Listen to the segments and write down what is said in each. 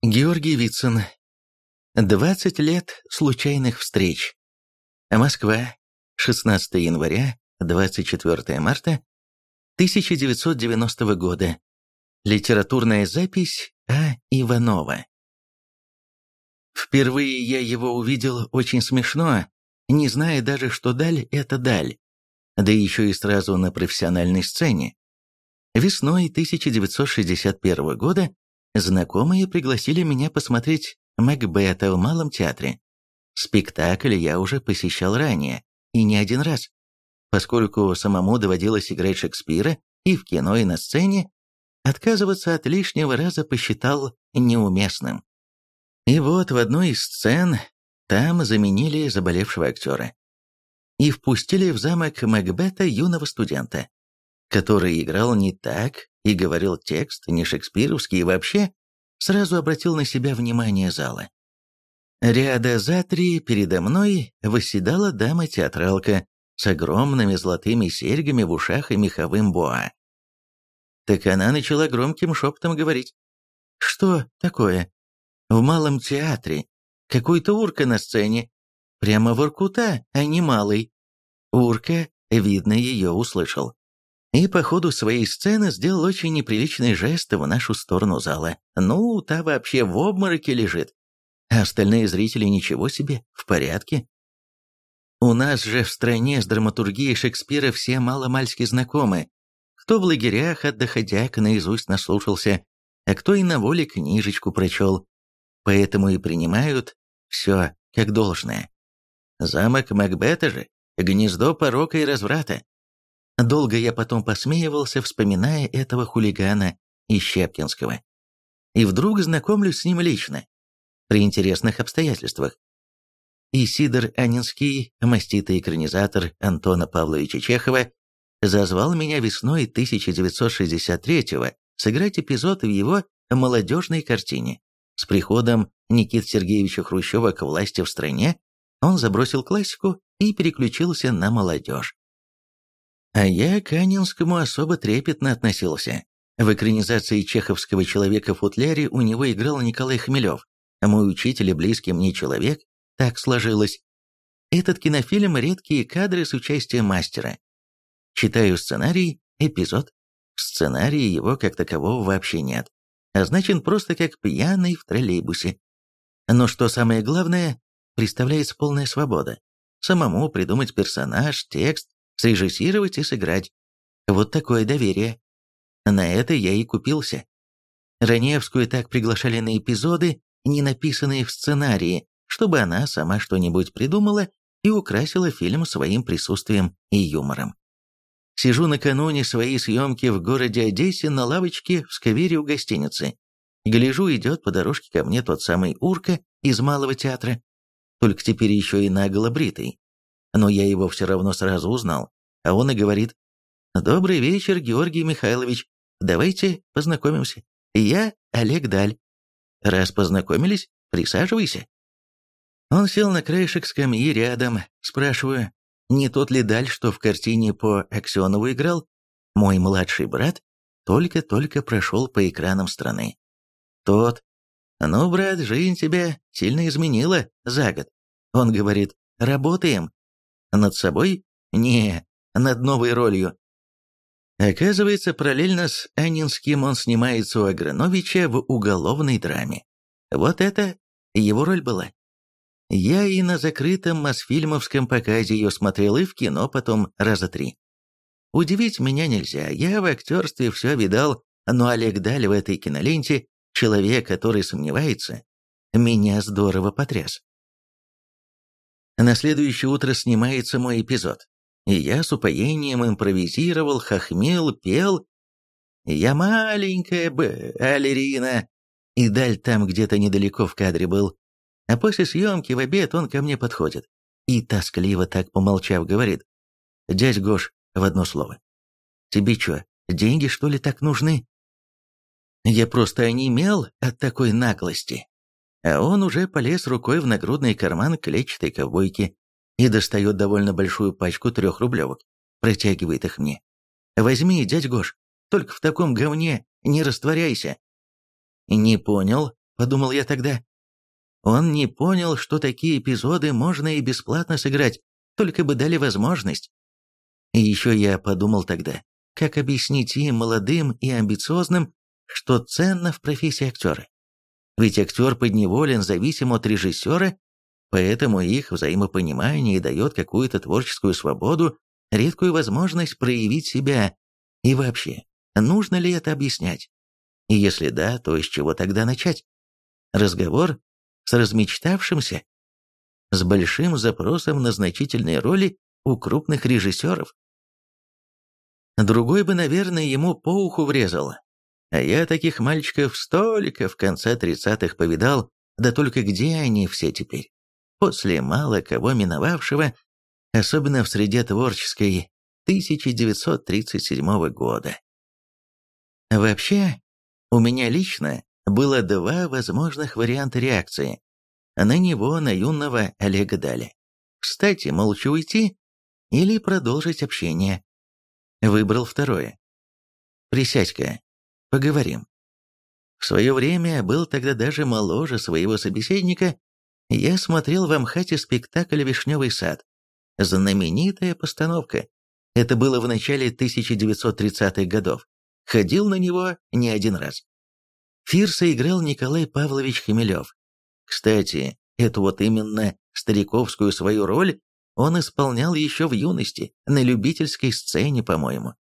Георгий Вицин. 20 лет случайных встреч. Москва. 16 января, 24 марта 1990 года. Литературная запись А. Иванова. Впервые я его увидел очень смешно, не зная даже, что даль – это даль, да еще и сразу на профессиональной сцене. Весной 1961 года знакомые пригласили меня посмотреть Макбета в Малом театре. Спектакль я уже посещал ранее, и не один раз. Поскольку самому доводилось играть Шекспира и в кино, и на сцене, отказываться от лишнего раза посчитал неуместным. И вот в одной из сцен там заменили заболевшего актера. И впустили в замок Макбета юного студента который играл не так и говорил текст не шекспировский и вообще сразу обратил на себя внимание зала. Ряда за три передо мной восседала дама-театралка с огромными золотыми серьгами в ушах и меховым боа. Так она начала громким шепотом говорить. «Что такое? В малом театре. Какой-то урка на сцене. Прямо воркута, а не малый». Урка, видно, ее услышал и по ходу своей сцены сделал очень неприличный жест в нашу сторону зала. Ну, та вообще в обмороке лежит. А остальные зрители ничего себе, в порядке. У нас же в стране с драматургией Шекспира все маломальски знакомы. Кто в лагерях от доходяка наизусть наслушался, а кто и на воле книжечку прочел. Поэтому и принимают все как должное. Замок Макбета же — гнездо порока и разврата. Долго я потом посмеивался, вспоминая этого хулигана из Щепкинского. И вдруг знакомлюсь с ним лично, при интересных обстоятельствах. И Сидор Анинский, маститый экранизатор Антона Павловича Чехова, зазвал меня весной 1963-го сыграть эпизод в его молодежной картине. С приходом Никиты Сергеевича Хрущева к власти в стране он забросил классику и переключился на молодежь. А я к Анинскому особо трепетно относился. В экранизации чеховского человека в футляре у него играл Николай Хмелев, а мой учитель и близкий мне человек, так сложилось. Этот кинофильм – редкие кадры с участием мастера. Читаю сценарий, эпизод. В сценарии его как такового вообще нет. Означен просто как пьяный в троллейбусе. Но что самое главное, представляется полная свобода. Самому придумать персонаж, текст, срежиссировать и сыграть. Вот такое доверие. На это я и купился. Раневскую так приглашали на эпизоды, не написанные в сценарии, чтобы она сама что-нибудь придумала и украсила фильм своим присутствием и юмором. Сижу накануне своей съемки в городе Одессе на лавочке в скавере у гостиницы. Гляжу, идет по дорожке ко мне тот самый Урка из Малого театра, только теперь еще и наголо бритый но я его все равно сразу узнал. А он и говорит, «Добрый вечер, Георгий Михайлович, давайте познакомимся. Я Олег Даль. Раз познакомились, присаживайся». Он сел на краешек скамьи рядом, спрашиваю, не тот ли Даль, что в картине по Аксенову играл? Мой младший брат только-только прошел по экранам страны. Тот. «Ну, брат, жизнь тебя сильно изменила за год». Он говорит, «Работаем». Над собой? Не, над новой ролью. Оказывается, параллельно с Анинским он снимается у Аграновича в уголовной драме. Вот это его роль была. Я и на закрытом Мосфильмовском показе ее смотрел, и в кино потом раза три. Удивить меня нельзя, я в актерстве все видал, но Олег Даль в этой киноленте, человек, который сомневается, меня здорово потряс. На следующее утро снимается мой эпизод. И я с упоением импровизировал, хохмел, пел. Я маленькая балерина. И Даль там где-то недалеко в кадре был. А после съемки в обед он ко мне подходит. И тоскливо так помолчав говорит. «Дядь Гош, в одно слово. Тебе что, деньги что ли так нужны?» Я просто онемел от такой наглости он уже полез рукой в нагрудный карман клетчатой ковбойки и достает довольно большую пачку трехрублевок, протягивает их мне. «Возьми, дядь Гош, только в таком говне не растворяйся». «Не понял», подумал я тогда. Он не понял, что такие эпизоды можно и бесплатно сыграть, только бы дали возможность. И еще я подумал тогда, как объяснить им, молодым и амбициозным, что ценно в профессии актера. Ведь актер подневолен зависим от режиссера, поэтому их взаимопонимание дает какую-то творческую свободу, редкую возможность проявить себя. И вообще, нужно ли это объяснять? И если да, то с чего тогда начать? Разговор с размечтавшимся? С большим запросом на значительные роли у крупных режиссеров? Другой бы, наверное, ему по уху врезал. А я таких мальчиков столько в конце тридцатых повидал, да только где они все теперь? После мало кого миновавшего, особенно в среде творческой 1937 года. Вообще, у меня лично было два возможных варианта реакции. На него, на юного Олега Дали. Кстати, молча уйти или продолжить общение. Выбрал второе. «Присядь-ка, поговорим». В свое время был тогда даже моложе своего собеседника. Я смотрел в Амхате спектакль «Вишневый сад». Знаменитая постановка. Это было в начале 1930-х годов ходил на него не один раз. Фирса играл Николай Павлович Хмелев. Кстати, эту вот именно стариковскую свою роль он исполнял еще в юности, на любительской сцене, по-моему.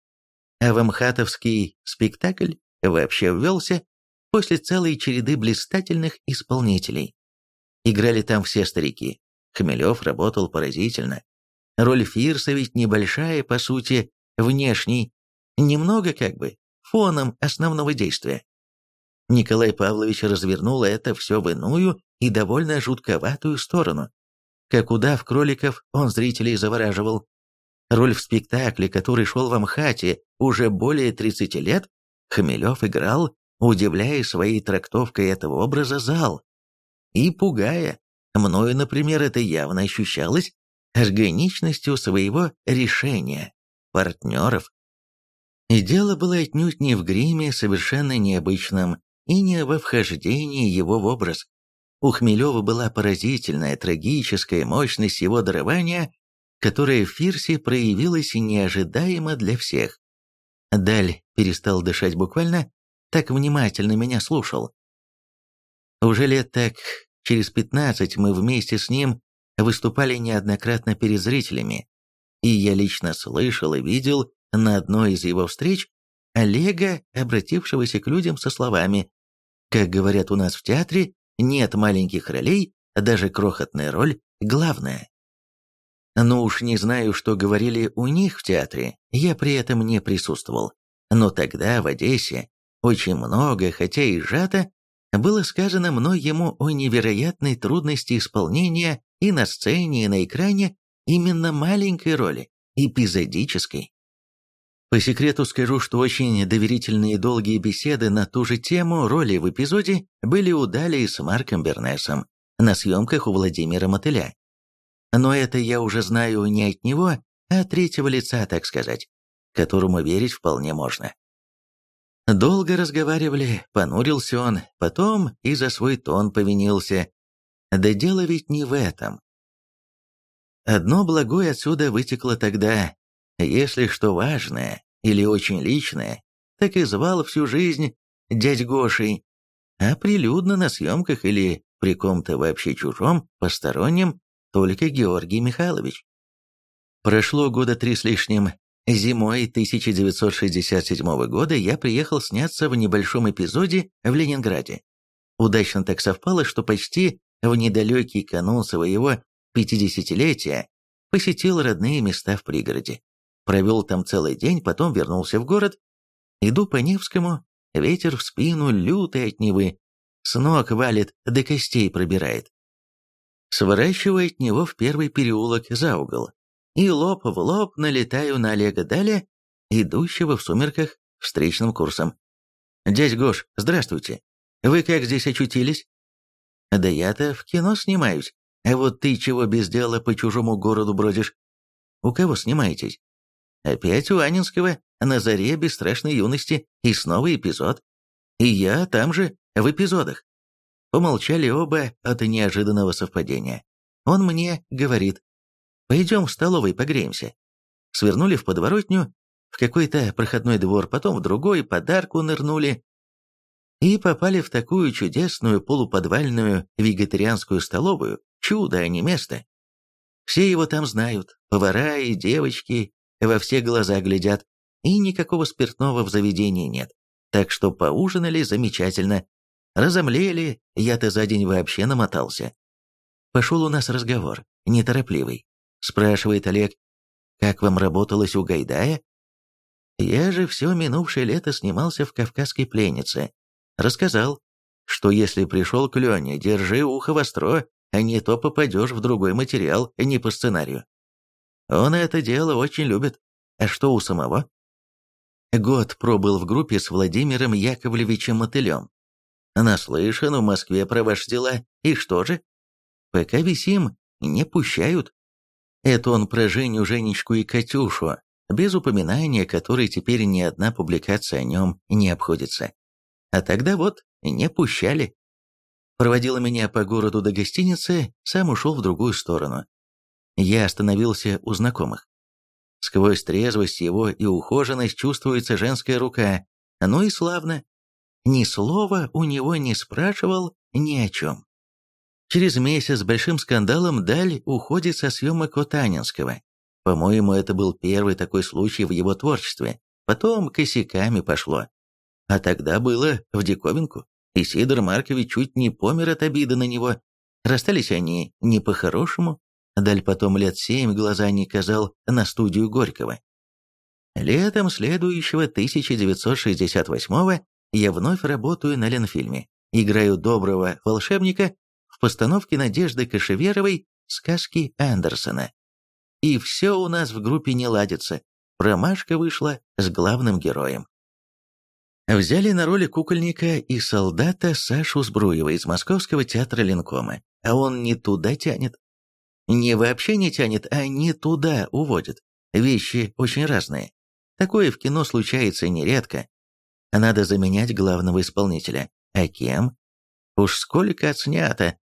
А в Амхатовский спектакль вообще ввелся после целой череды блистательных исполнителей. Играли там все старики. Хмелев работал поразительно. Роль Фирса ведь небольшая, по сути, внешней. Немного как бы, фоном основного действия. Николай Павлович развернул это все в иную и довольно жутковатую сторону. Как удав кроликов, он зрителей завораживал. Роль в спектакле, который шел в Амхате уже более 30 лет, Хмелев играл, удивляя своей трактовкой этого образа зал. И пугая, мною, например, это явно ощущалось, органичностью своего решения, партнеров, и дело было отнюдь не в гриме, совершенно необычном, и не во вхождении его в образ. У Хмелева была поразительная, трагическая мощность его дарования, которая в Фирсе проявилась неожидаемо для всех. Даль перестал дышать буквально, так внимательно меня слушал. Уже лет так через пятнадцать мы вместе с ним выступали неоднократно перед зрителями, и я лично слышал и видел на одной из его встреч Олега, обратившегося к людям со словами «Как говорят у нас в театре, нет маленьких ролей, даже крохотная роль главная». Ну уж не знаю, что говорили у них в театре, я при этом не присутствовал. Но тогда в Одессе очень много, хотя и сжато, было сказано мной ему о невероятной трудности исполнения и на сцене, и на экране именно маленькой роли, эпизодической. По секрету скажу, что очень доверительные долгие беседы на ту же тему роли в эпизоде были у Дали с Марком Бернесом на съемках у Владимира Мотыля. Но это я уже знаю не от него, а от третьего лица, так сказать, которому верить вполне можно. Долго разговаривали, понурился он, потом и за свой тон повинился. Да дело ведь не в этом. Одно благое отсюда вытекло тогда, если что важное или очень личное, так и звал всю жизнь дядь Гошей, а прилюдно на съемках или при ком-то вообще чужом, постороннем, только Георгий Михайлович. Прошло года три с лишним. Зимой 1967 года я приехал сняться в небольшом эпизоде в Ленинграде. Удачно так совпало, что почти в недалекий канун своего 50-летия посетил родные места в пригороде. Провел там целый день, потом вернулся в город. Иду по Невскому, ветер в спину, лютый от Невы. С ног валит, до костей пробирает. Сворачиваю от него в первый переулок за угол. И лоб в лоб налетаю на Олега Даля, идущего в сумерках встречным курсом. «Дядь Гош, здравствуйте. Вы как здесь очутились?» «Да я-то в кино снимаюсь. А вот ты чего без дела по чужому городу бродишь? У кого снимаетесь?» Опять у Анинского, на заре бесстрашной юности, и снова эпизод. И я там же, в эпизодах. Помолчали оба от неожиданного совпадения. Он мне говорит, «Пойдем в столовой погреемся». Свернули в подворотню, в какой-то проходной двор, потом в другой, подарку нырнули. И попали в такую чудесную полуподвальную вегетарианскую столовую, чудо, а не место. Все его там знают, повара и девочки во все глаза глядят, и никакого спиртного в заведении нет. Так что поужинали замечательно. Разомлели, я-то за день вообще намотался. Пошел у нас разговор, неторопливый. Спрашивает Олег, как вам работалось у Гайдая? Я же все минувшее лето снимался в «Кавказской пленнице». Рассказал, что если пришел к Лене, держи ухо востро, а не то попадешь в другой материал, не по сценарию. Он это дело очень любит. А что у самого? Год пробыл в группе с Владимиром Яковлевичем Мотылем. Наслышан в Москве про ваши дела. И что же? Пока висим, не пущают. Это он про Женю, Женечку и Катюшу, без упоминания которой теперь ни одна публикация о нем не обходится. А тогда вот, не пущали. Проводила меня по городу до гостиницы, сам ушел в другую сторону. Я остановился у знакомых. Сквозь трезвость его и ухоженность чувствуется женская рука. Ну и славно. Ни слова у него не спрашивал ни о чем. Через месяц с большим скандалом Даль уходит со съемок Котанинского. По-моему, это был первый такой случай в его творчестве. Потом косяками пошло. А тогда было в диковинку. И Сидор Маркович чуть не помер от обиды на него. Расстались они не по-хорошему. Даль потом лет семь глаза не казал на студию Горького. Летом следующего 1968 я вновь работаю на Ленфильме. Играю доброго волшебника в постановке Надежды Кашеверовой «Сказки Андерсона». И все у нас в группе не ладится. Промашка вышла с главным героем. Взяли на роли кукольника и солдата Сашу Сбруева из Московского театра Ленкома, а он не туда тянет. Не вообще не тянет, а не туда уводит. Вещи очень разные. Такое в кино случается нередко. Надо заменять главного исполнителя. А кем? Уж сколько отснято.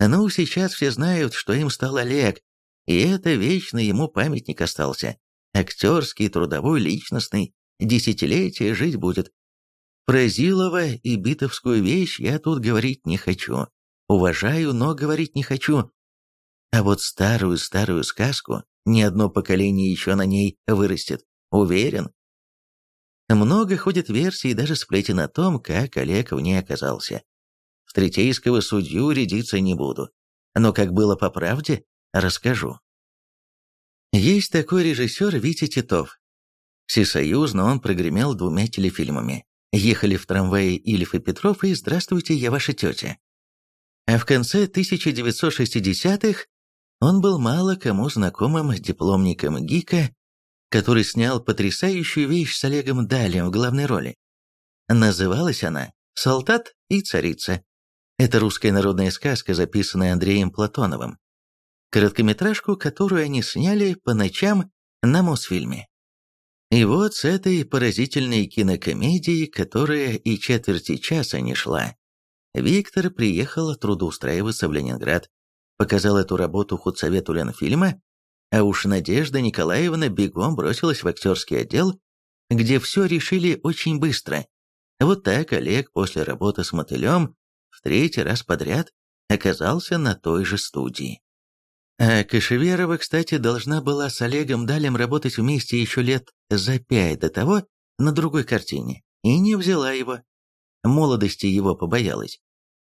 Ну, сейчас все знают, что им стал Олег, и это вечно ему памятник остался. Актерский, трудовой, личностный. Десятилетия жить будет. Про Зилова и битовскую вещь я тут говорить не хочу. Уважаю, но говорить не хочу. А вот старую-старую сказку ни одно поколение еще на ней вырастет. Уверен. Много ходит версий и даже сплетен о том, как Олег в ней оказался. В третейского судью рядиться не буду. Но как было по правде, расскажу. Есть такой режиссер Витя Титов. Всесоюзно он прогремел двумя телефильмами Ехали в трамвае Ильф и Петров и «Здравствуйте, я ваша тетя». А в конце 1960-х он был мало кому знакомым дипломником ГИКа, который снял потрясающую вещь с Олегом Далем в главной роли. Называлась она «Солдат и царица». Это русская народная сказка, записанная Андреем Платоновым. Короткометражку, которую они сняли по ночам на Мосфильме. И вот с этой поразительной кинокомедией, которая и четверти часа не шла, Виктор приехал трудоустраиваться в Ленинград, показал эту работу худсовету Ленфильма, а уж Надежда Николаевна бегом бросилась в актерский отдел, где все решили очень быстро. Вот так Олег после работы с мотылем в третий раз подряд оказался на той же студии. А Кашеверова, кстати, должна была с Олегом Далем работать вместе еще лет за пять до того на другой картине, и не взяла его. Молодости его побоялась.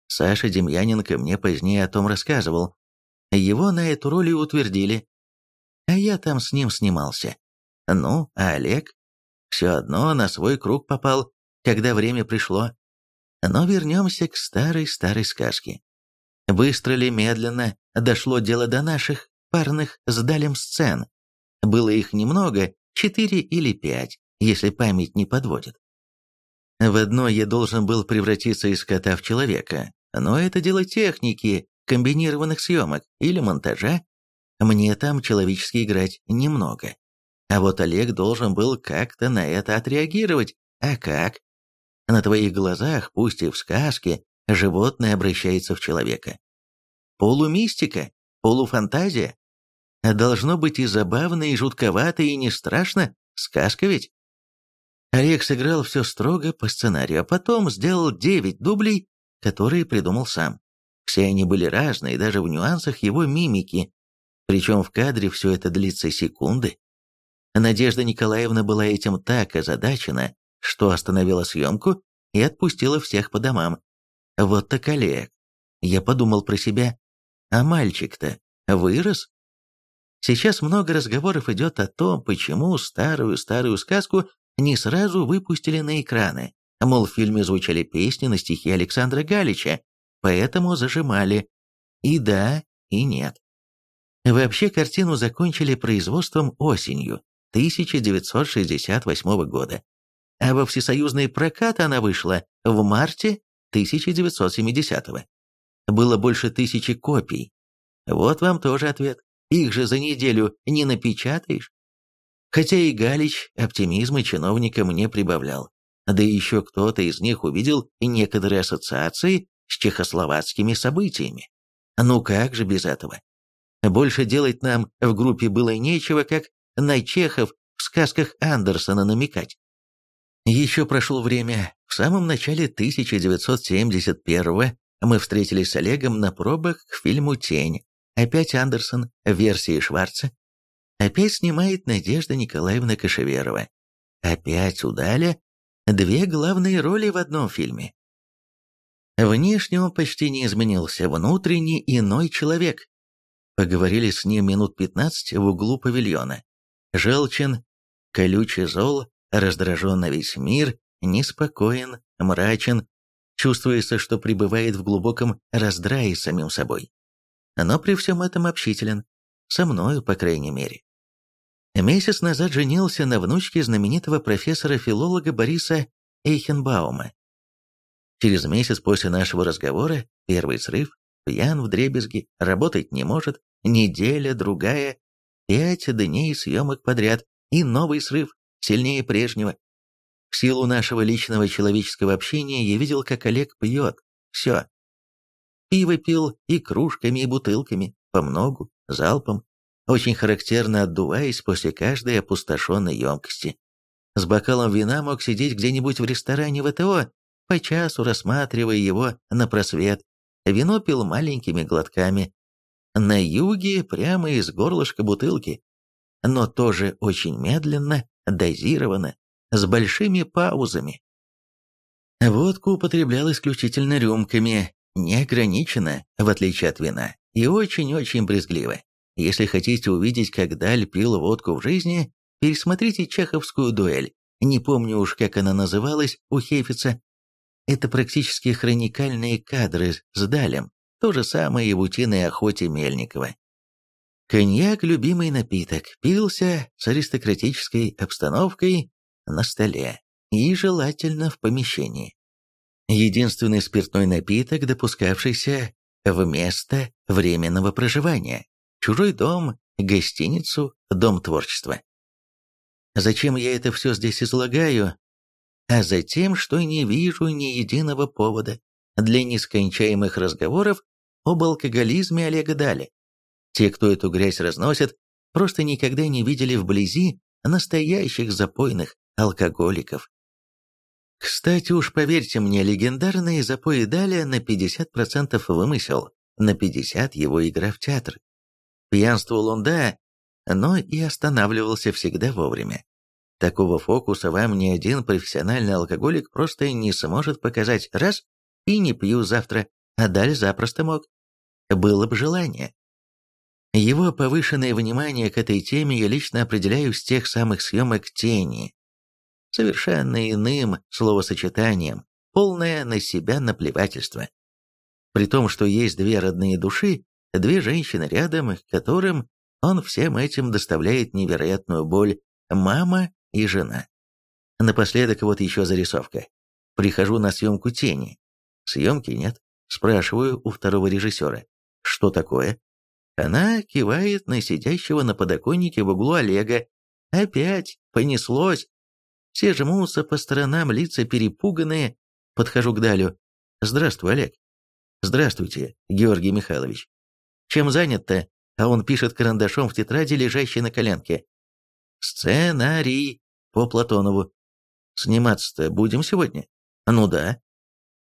Саша Демьяненко мне позднее о том рассказывал. Его на эту роль и утвердили. А я там с ним снимался. Ну, а Олег? Все одно на свой круг попал, когда время пришло. Но вернемся к старой-старой сказке. Быстро ли, медленно, дошло дело до наших парных с Далем сцен. Было их немного, четыре или пять, если память не подводит. В одно я должен был превратиться из кота в человека, но это дело техники, комбинированных съемок или монтажа. Мне там человечески играть немного. А вот Олег должен был как-то на это отреагировать. А как? На твоих глазах, пусть и в сказке, животное обращается в человека. Полумистика, полуфантазия. Должно быть и забавно, и жутковато, и не страшно. Сказка ведь. Олег сыграл все строго по сценарию, а потом сделал девять дублей, которые придумал сам. Все они были разные, даже в нюансах его мимики. Причем в кадре все это длится секунды. Надежда Николаевна была этим так озадачена, что остановила съемку и отпустила всех по домам. Вот так Олег. Я подумал про себя. А мальчик-то вырос? Сейчас много разговоров идет о том, почему старую-старую сказку не сразу выпустили на экраны. Мол, в фильме звучали песни на стихи Александра Галича, поэтому зажимали. И да, и нет. Вообще картину закончили производством осенью 1968 года, а во всесоюзный прокат она вышла в марте 1970 -го. Было больше тысячи копий. Вот вам тоже ответ. Их же за неделю не напечатаешь. Хотя и Галич оптимизма чиновникам не прибавлял. Да еще кто-то из них увидел некоторые ассоциации с чехословацкими событиями. Ну как же без этого? Больше делать нам в группе было нечего, как на чехов в сказках Андерсона намекать. Еще прошло время. В самом начале 1971-го мы встретились с Олегом на пробах к фильму «Тень». Опять Андерсон в версии Шварца. Опять снимает Надежда Николаевна Кашеверова. Опять у Даля две главные роли в одном фильме. Внешне он почти не изменился, внутренне иной человек. Поговорили с ним минут пятнадцать в углу павильона. Желчен, колючий зол, раздражен на весь мир, неспокоен, мрачен, чувствуется, что пребывает в глубоком раздрае с самим собой. Но при всем этом общителен, со мною, по крайней мере. Месяц назад женился на внучке знаменитого профессора-филолога Бориса Эйхенбаума. Через месяц после нашего разговора первый срыв, пьян в дребезги, работать не может, неделя, другая, пять дней съемок подряд и новый срыв, сильнее прежнего. В силу нашего личного человеческого общения я видел, как Олег пьет. Все. Пиво пил и кружками, и бутылками, по многу, залпом, очень характерно отдуваясь после каждой опустошенной емкости. С бокалом вина мог сидеть где-нибудь в ресторане ВТО, по часу рассматривая его на просвет. Вино пил маленькими глотками. На юге прямо из горлышка бутылки. Но тоже очень медленно, дозированно, с большими паузами. Водку употреблял исключительно рюмками, неограниченно, в отличие от вина, и очень-очень брезгливо. Если хотите увидеть, как Даль пил водку в жизни, пересмотрите чеховскую дуэль. Не помню уж, как она называлась у Хефица. Это практически хроникальные кадры с Далем, то же самое и в утиной охоте Мельникова. Коньяк – любимый напиток, пился с аристократической обстановкой на столе и желательно в помещении. Единственный спиртной напиток, допускавшийся в место временного проживания чужой дом, гостиницу, дом творчества. Зачем я это все здесь излагаю? А затем, что не вижу ни единого повода для нескончаемых разговоров об алкоголизме Олега Дали. Те, кто эту грязь разносит, просто никогда не видели вблизи настоящих запойных алкоголиков. Кстати уж поверьте мне, легендарные запои Даля на 50% вымысел, на 50% его игра в театр. Пьянствовал он, да, но и останавливался всегда вовремя. Такого фокуса вам ни один профессиональный алкоголик просто не сможет показать раз и не пью завтра, а далее запросто мог. Было бы желание. Его повышенное внимание к этой теме я лично определяю с тех самых съемок «Тени». Совершенно иным словосочетанием, полное на себя наплевательство. При том, что есть две родные души, Две женщины рядом, которым он всем этим доставляет невероятную боль, мама и жена. Напоследок вот еще зарисовка. Прихожу на съемку тени. Съемки нет. Спрашиваю у второго режиссера. Что такое? Она кивает на сидящего на подоконнике в углу Олега. Опять понеслось. Все жмутся по сторонам, лица перепуганные. Подхожу к Далю. «Здравствуй, Олег. «Здравствуйте, Георгий Михайлович. Чем занят-то?» А он пишет карандашом в тетради, лежащей на коленке. «Сценарий по Платонову. Сниматься-то будем сегодня?» «Ну да».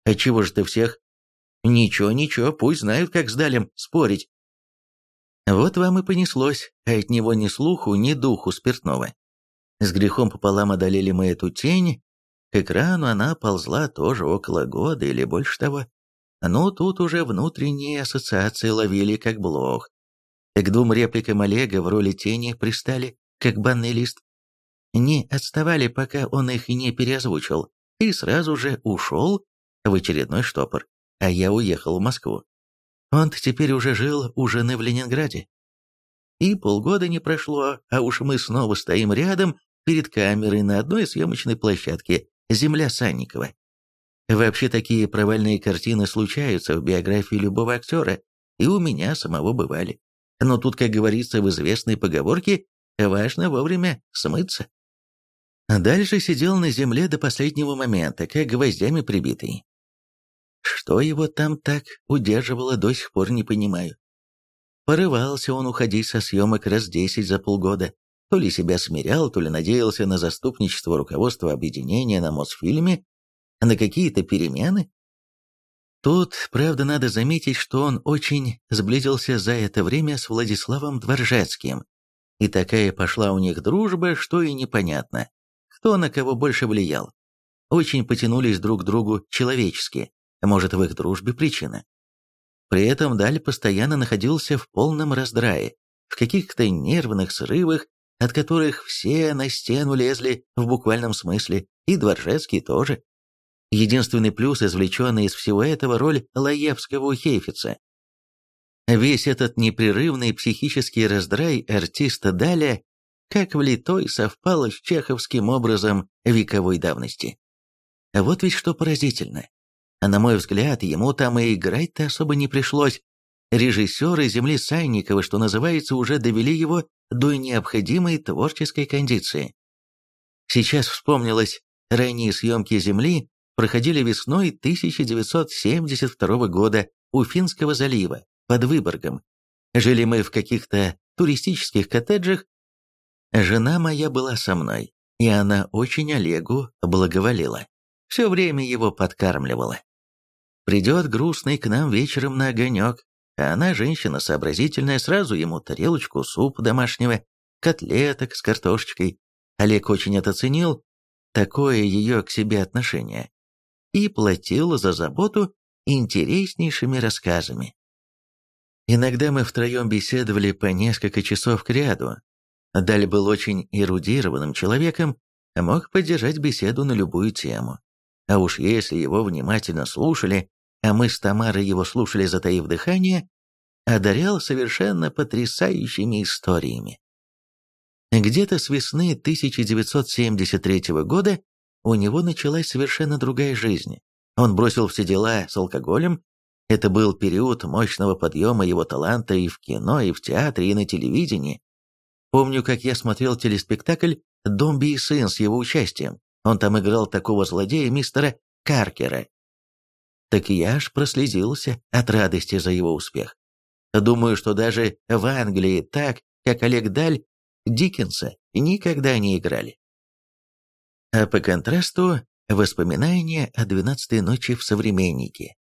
«А чего же ты всех?» «Ничего, ничего, пусть знают, как с Далем спорить». Вот вам и понеслось, а от него ни слуху, ни духу спиртного. С грехом пополам одолели мы эту тень. К экрану она ползла тоже около года или больше того. Но тут уже внутренние ассоциации ловили как блох. К двум репликам Олега в роли тени пристали, как банный лист. Не отставали, пока он их не переозвучил, и сразу же ушел в очередной штопор, а я уехал в Москву. Он-то теперь уже жил у жены в Ленинграде. И полгода не прошло, а уж мы снова стоим рядом, перед камерой на одной съемочной площадке «Земля Санникова». Вообще такие провальные картины случаются в биографии любого актера, и у меня самого бывали. Но тут, как говорится в известной поговорке, важно вовремя смыться. Дальше сидел на земле до последнего момента, как гвоздями прибитый. Что его там так удерживало, до сих пор не понимаю. Порывался он уходить со съемок раз десять за полгода. То ли себя смирял, то ли надеялся на заступничество руководства объединения на Мосфильме, на какие-то перемены. Тут, правда, надо заметить, что он очень сблизился за это время с Владиславом Дворжецким. И такая пошла у них дружба, что и непонятно, кто на кого больше влиял. Очень потянулись друг к другу человечески, может, в их дружбе причина. При этом Даль постоянно находился в полном раздрае, в каких-то нервных срывах, от которых все на стену лезли в буквальном смысле, и Дворжецкий тоже. Единственный плюс, извлеченный из всего этого, роль Лаевского у Хейфица. Весь этот непрерывный психический раздрай артиста Даля, как влитой, совпал с чеховским образом вековой давности. Вот ведь что поразительно. А на мой взгляд, ему там и играть-то особо не пришлось. Режиссеры «Земли Сайникова», что называется, уже довели его до необходимой творческой кондиции. Сейчас вспомнилось, ранние съемки «Земли» проходили весной 1972 года у Финского залива, под Выборгом. Жили мы в каких-то туристических коттеджах. Жена моя была со мной, и она очень Олегу благоволила. Все время его подкармливала. Придет грустный к нам вечером на огонек, а она, женщина сообразительная, сразу ему тарелочку супа домашнего, котлеток с картошечкой. Олег очень это ценил, такое ее к себе отношение, и платил за заботу интереснейшими рассказами. Иногда мы втроем беседовали по несколько часов к ряду. Даль был очень эрудированным человеком, мог поддержать беседу на любую тему. А уж если его внимательно слушали, а мы с Тамарой его слушали, затаив дыхание, одарял совершенно потрясающими историями. Где-то с весны 1973 года у него началась совершенно другая жизнь. Он бросил все дела с алкоголем. Это был период мощного подъема его таланта и в кино, и в театре, и на телевидении. Помню, как я смотрел телеспектакль «Домби и сын» с его участием. Он там играл такого злодея мистера Каркера, так я аж прослезился от радости за его успех. Думаю, что даже в Англии так, как Олег Даль, Диккенса никогда не играли. А по контрасту воспоминания о «Двенадцатой ночи» в «Современнике».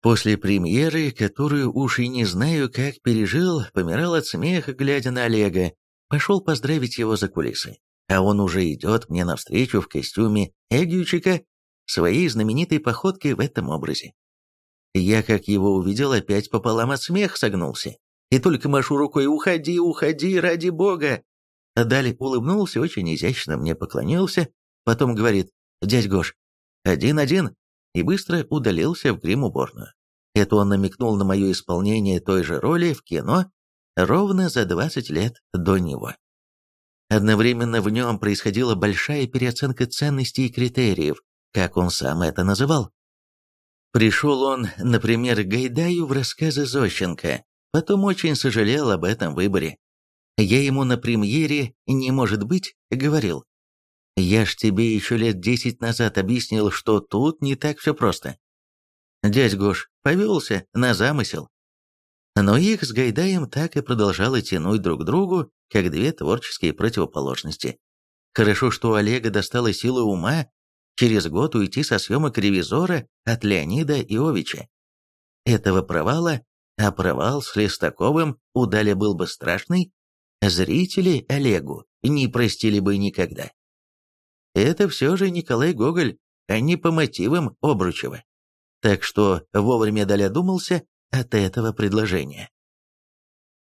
После премьеры, которую уж и не знаю, как пережил, помирал от смеха, глядя на Олега, пошел поздравить его за кулисы. А он уже идет мне навстречу в костюме Эгючика своей знаменитой походкой в этом образе. Я, как его увидел, опять пополам от смех согнулся. И только машу рукой «Уходи, уходи, ради бога!» А далее улыбнулся, очень изящно мне поклонился, потом говорит «Дядь Гош, один-один!» и быстро удалился в грим-уборную. Это он намекнул на мое исполнение той же роли в кино ровно за 20 лет до него. Одновременно в нем происходила большая переоценка ценностей и критериев, как он сам это называл. Пришел он, например, к Гайдаю в рассказы Зощенко, потом очень сожалел об этом выборе. Я ему на премьере «Не может быть» говорил. Я ж тебе еще лет десять назад объяснил, что тут не так все просто. Дядь Гош, повелся на замысел. Но их с Гайдаем так и продолжало тянуть друг к другу, как две творческие противоположности. Хорошо, что у Олега достала силы ума через год уйти со съемок «Ревизора» от Леонида Иовича. Этого провала, а провал с Листаковым у Даля был бы страшный, зрители Олегу не простили бы никогда. Это все же Николай Гоголь, а не по мотивам Обручева. Так что вовремя Даля думался от этого предложения.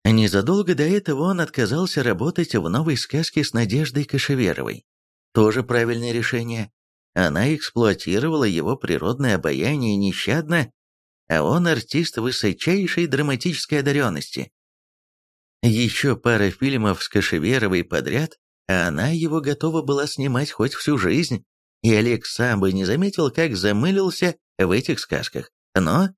Незадолго до этого он отказался работать в новой сказке с Надеждой Кашеверовой. Тоже правильное решение. Она эксплуатировала его природное обаяние нещадно, а он артист высочайшей драматической одаренности. Еще пара фильмов с Кашеверовой подряд, а она его готова была снимать хоть всю жизнь, и Олег сам бы не заметил, как замылился в этих сказках. Но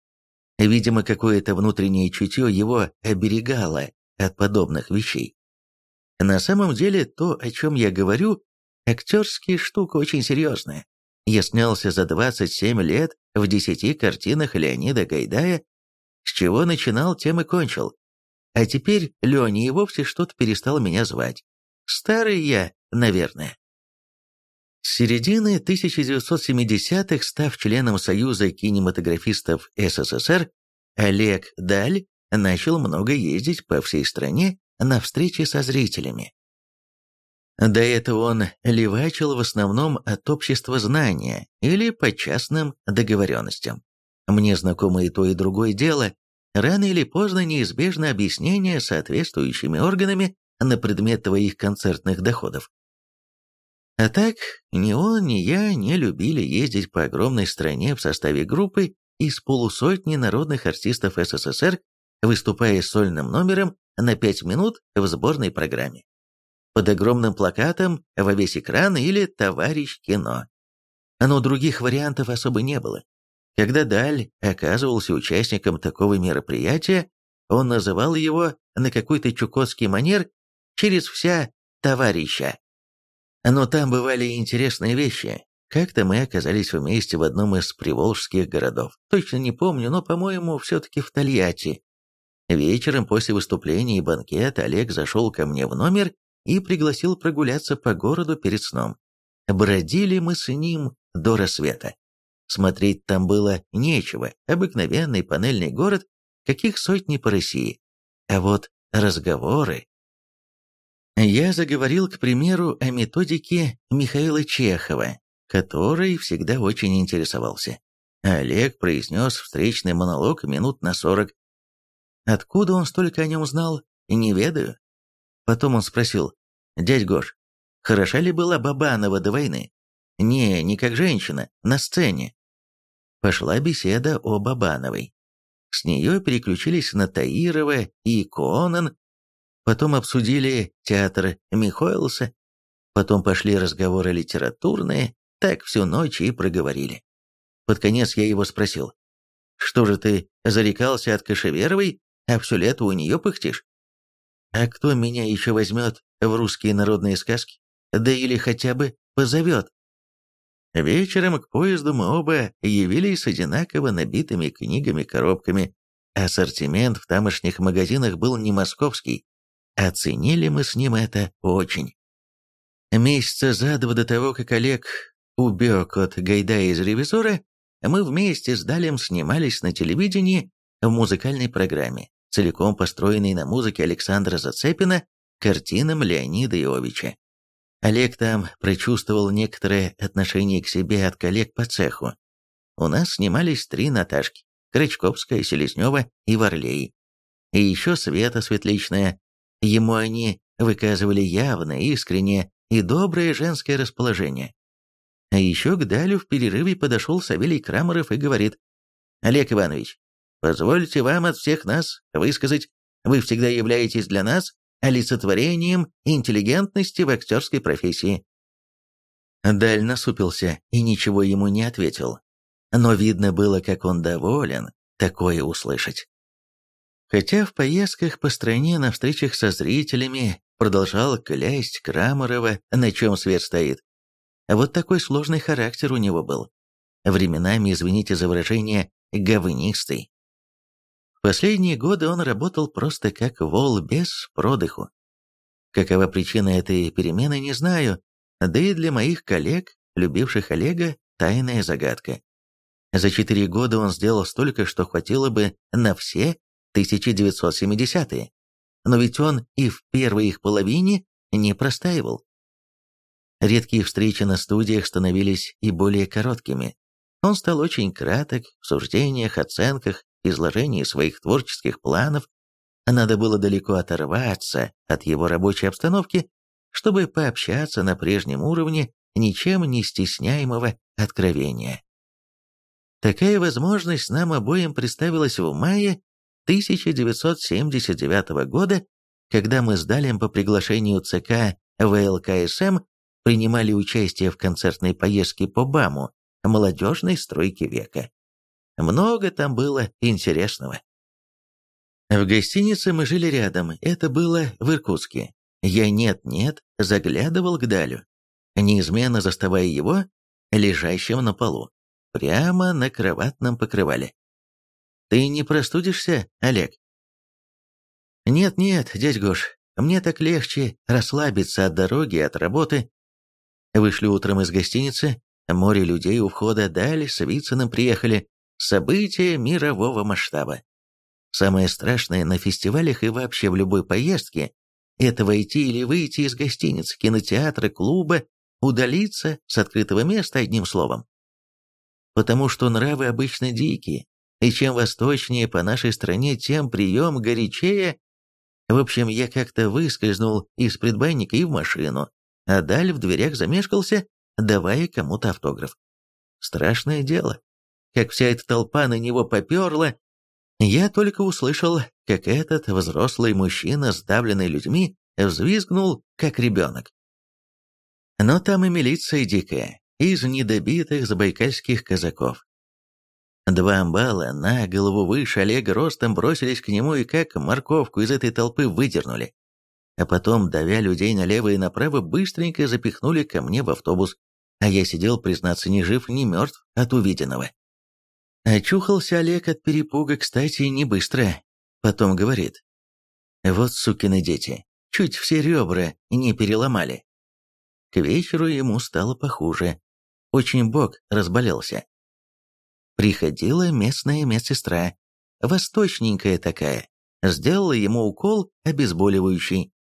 Видимо, какое-то внутреннее чутье его оберегало от подобных вещей. На самом деле, то, о чем я говорю, актерские штука очень серьезная. Я снялся за 27 лет в 10 картинах Леонида Гайдая, с чего начинал, тем и кончил. А теперь Леня и вовсе что-то перестал меня звать. Старый я, наверное. С середины 1970-х, став членом Союза кинематографистов СССР, Олег Даль начал много ездить по всей стране на встречи со зрителями. До этого он левачил в основном от общества знания или по частным договоренностям. Мне знакомо и то, и другое дело. Рано или поздно неизбежно объяснение соответствующими органами на предмет твоих концертных доходов. А так, ни он, ни я не любили ездить по огромной стране в составе группы из полусотни народных артистов СССР, выступая сольным номером на пять минут в сборной программе. Под огромным плакатом во весь экран или «Товарищ кино». Но других вариантов особо не было. Когда Даль оказывался участником такого мероприятия, он называл его на какой-то чукотский манер через вся «товарища». Но там бывали интересные вещи. Как-то мы оказались вместе в одном из приволжских городов. Точно не помню, но, по-моему, все-таки в Тольятти. Вечером после выступления и банкета Олег зашел ко мне в номер и пригласил прогуляться по городу перед сном. Бродили мы с ним до рассвета. Смотреть там было нечего, обыкновенный панельный город, каких сотни по России. А вот разговоры я заговорил, к примеру, о методике Михаила Чехова, который всегда очень интересовался. Олег произнес встречный монолог минут на сорок. Откуда он столько о нем знал, не ведаю. Потом он спросил, «Дядь Гош, хороша ли была Бабанова до войны?» «Не, не как женщина, на сцене». Пошла беседа о Бабановой. С нее переключились на Таирова и Конан, Потом обсудили театр Михоэлса, потом пошли разговоры литературные, так всю ночь и проговорили. Под конец я его спросил, «Что же ты зарекался от Кашеверовой, а все лето у нее пыхтишь? А кто меня еще возьмет в русские народные сказки? Да или хотя бы позовет?» Вечером к поезду мы оба явились с одинаково набитыми книгами-коробками. Ассортимент в тамошних магазинах был не московский, Оценили мы с ним это очень. Месяца за два до того, как Олег убег от Гайдая из «Ревизора», мы вместе с Далем снимались на телевидении в музыкальной программе, целиком построенной на музыке Александра Зацепина, картинам Леонида Иовича. Олег там прочувствовал некоторое отношение к себе от коллег по цеху. У нас снимались три Наташки – Крычковская, Селезнева и Варлей. И еще Света Светличная, Ему они выказывали явное, искреннее и доброе женское расположение. А еще к Далю в перерыве подошел Савелий Крамаров и говорит, «Олег Иванович, позвольте вам от всех нас высказать, вы всегда являетесь для нас олицетворением интеллигентности в актерской профессии». Даль насупился и ничего ему не ответил. Но видно было, как он доволен такое услышать. Хотя в поездках по стране на встречах со зрителями продолжал клясть Крамарова, на чем свет стоит. Вот такой сложный характер у него был. Временами, извините за выражение, говнистый. Последние годы он работал просто как вол без продыху. Какова причина этой перемены, не знаю, да и для моих коллег, любивших Олега, тайная загадка. За четыре года он сделал столько, что хватило бы на все 1970-е. Но ведь он и в первой их половине не простаивал. Редкие встречи на студиях становились и более короткими. Он стал очень краток в суждениях, оценках, изложении своих творческих планов. Надо было далеко оторваться от его рабочей обстановки, чтобы пообщаться на прежнем уровне ничем не стесняемого откровения. Такая возможность нам обоим представилась в мае 1979 года, когда мы с Далем по приглашению ЦК ВЛКСМ принимали участие в концертной поездке по БАМу молодежной стройки века. Много там было интересного. В гостинице мы жили рядом, это было в Иркутске. Я нет-нет заглядывал к Далю, неизменно заставая его лежащим на полу прямо на кроватном покрывале. «Ты не простудишься, Олег?» «Нет-нет, дядь Гош, мне так легче расслабиться от дороги, от работы». Вышли утром из гостиницы, море людей у входа дали, с Вициным приехали. События мирового масштаба. Самое страшное на фестивалях и вообще в любой поездке – это войти или выйти из гостиницы, кинотеатра, клуба, удалиться с открытого места одним словом потому что нравы обычно дикие, и чем восточнее по нашей стране, тем прием горячее. В общем, я как-то выскользнул из предбанника и в машину, а Даль в дверях замешкался, давая кому-то автограф. Страшное дело. Как вся эта толпа на него поперла, я только услышал, как этот взрослый мужчина, сдавленный людьми, взвизгнул, как ребенок. Но там и милиция дикая, из недобитых забайкальских казаков. Два амбала на голову выше Олега ростом бросились к нему и как морковку из этой толпы выдернули. А потом, давя людей налево и направо, быстренько запихнули ко мне в автобус, а я сидел, признаться, ни жив, ни мертв от увиденного. Очухался Олег от перепуга, кстати, не быстро. Потом говорит. Вот сукины дети, чуть все ребра не переломали. К вечеру ему стало похуже. Очень бок разболелся. Приходила местная медсестра, восточненькая такая, сделала ему укол обезболивающий.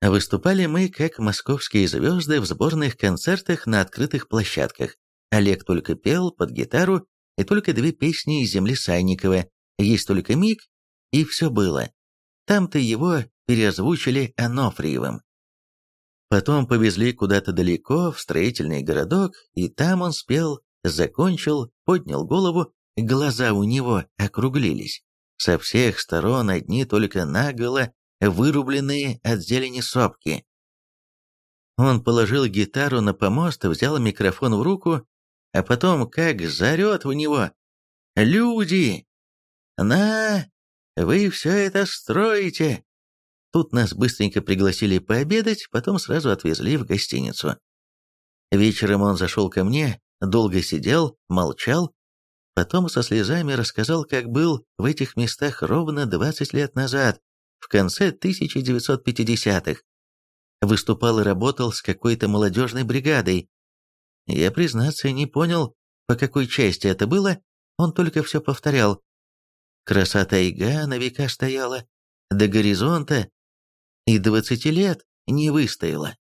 Выступали мы, как московские звезды, в сборных концертах на открытых площадках. Олег только пел под гитару, и только две песни из земли Сайникова «Есть только миг» и «Все было». Там-то его переозвучили Анофриевым. Потом повезли куда-то далеко, в строительный городок, и там он спел, закончил, поднял голову, глаза у него округлились. Со всех сторон одни только наголо вырубленные от зелени сопки. Он положил гитару на помост, взял микрофон в руку, а потом как зарет в него. «Люди! На! Вы все это строите! Тут нас быстренько пригласили пообедать, потом сразу отвезли в гостиницу. Вечером он зашел ко мне, долго сидел, молчал, потом со слезами рассказал, как был в этих местах ровно 20 лет назад, в конце 1950-х. Выступал и работал с какой-то молодежной бригадой. Я, признаться, не понял, по какой части это было, он только все повторял. Красота ига на века стояла, до горизонта и двадцати лет не выстояла.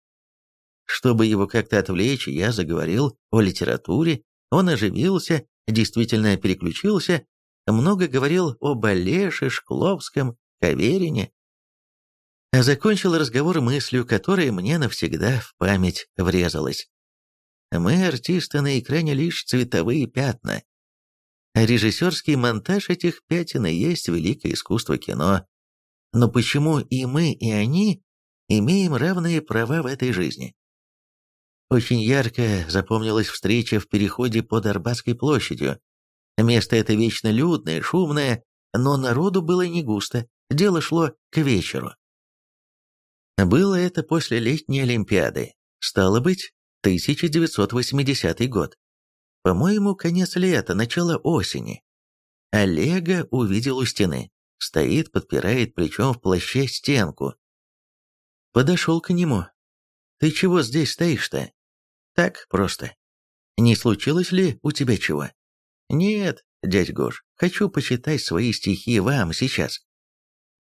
Чтобы его как-то отвлечь, я заговорил о литературе, он оживился, действительно переключился, много говорил о Олеше, Шкловском, Каверине. А закончил разговор мыслью, которая мне навсегда в память врезалась. Мы, артисты, на экране лишь цветовые пятна. Режиссерский монтаж этих пятен и есть великое искусство кино, но почему и мы, и они имеем равные права в этой жизни? Очень ярко запомнилась встреча в переходе под Арбатской площадью. Место это вечно людное, шумное, но народу было не густо, дело шло к вечеру. Было это после летней Олимпиады, стало быть, 1980 год. По-моему, конец лета, начало осени. Олега увидел у стены. Стоит, подпирает плечом в плаще стенку. Подошел к нему. «Ты чего здесь стоишь-то?» «Так просто. Не случилось ли у тебя чего?» «Нет, дядь Гош, хочу почитать свои стихи вам сейчас».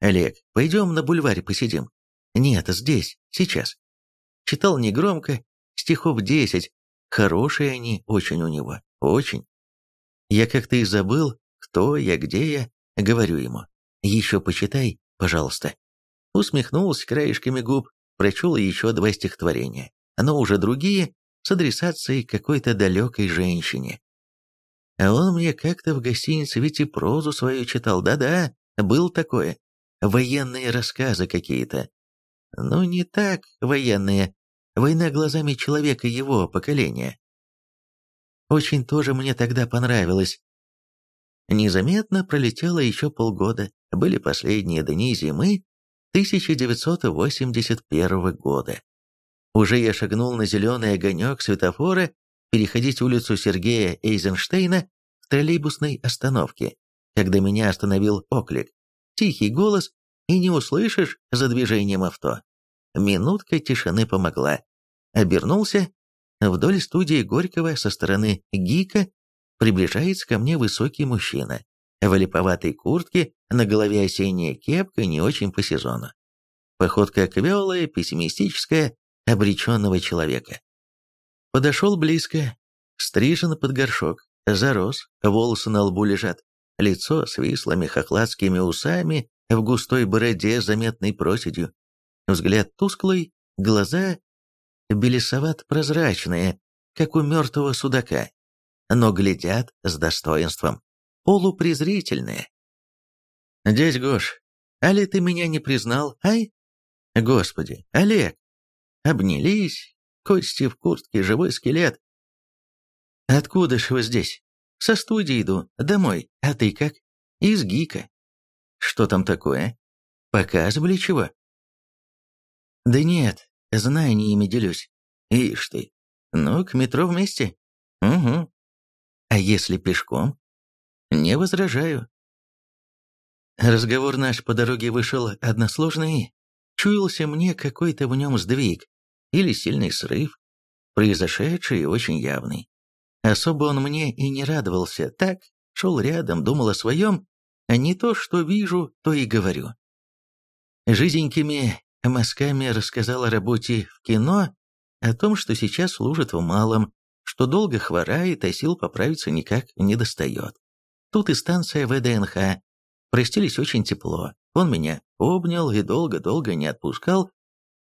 «Олег, пойдем на бульваре посидим?» «Нет, здесь, сейчас». Читал негромко, стихов десять. Хорошие они очень у него, очень. Я как-то и забыл, кто я, где я, говорю ему. Еще почитай, пожалуйста. Усмехнулся краешками губ, прочел еще два стихотворения, но уже другие, с адресацией какой-то далекой женщине. А он мне как-то в гостинице ведь и прозу свою читал, да-да, был такое. Военные рассказы какие-то. Ну, не так военные. Война глазами человека его поколения. Очень тоже мне тогда понравилось. Незаметно пролетело еще полгода, были последние дни зимы 1981 года. Уже я шагнул на зеленый огонек светофора переходить улицу Сергея Эйзенштейна в троллейбусной остановке, когда меня остановил оклик. Тихий голос, и не услышишь за движением авто. Минутка тишины помогла. Обернулся. Вдоль студии Горького со стороны ГИКа приближается ко мне высокий мужчина. В липоватой куртке, на голове осенняя кепка не очень по сезону. Походка квелая, пессимистическая, обреченного человека. Подошел близко, стрижен под горшок, зарос, волосы на лбу лежат, лицо с вислыми хохладскими усами, в густой бороде заметной проседью, взгляд тусклый, глаза белесоват-прозрачные, как у мертвого судака, но глядят с достоинством, полупрезрительные. «Дядь Гош, а ли ты меня не признал, ай? Господи, Олег!» Обнялись, кости в куртке, живой скелет. «Откуда ж вы здесь?» «Со студии иду, домой. А ты как?» «Из ГИКа». «Что там такое? Показывали чего?» «Да нет, знаниями делюсь. Ишь ты. Ну, к метро вместе?» «Угу. А если пешком?» «Не возражаю». Разговор наш по дороге вышел односложный. Чуялся мне какой-то в нем сдвиг или сильный срыв, произошедший и очень явный. Особо он мне и не радовался, так, шел рядом, думал о своем, а не то, что вижу, то и говорю. Жизненькими мазками рассказал о работе в кино, о том, что сейчас служит в малом, что долго хворает, а сил поправиться никак не достает. Тут и станция ВДНХ. Простились очень тепло. Он меня обнял и долго-долго не отпускал,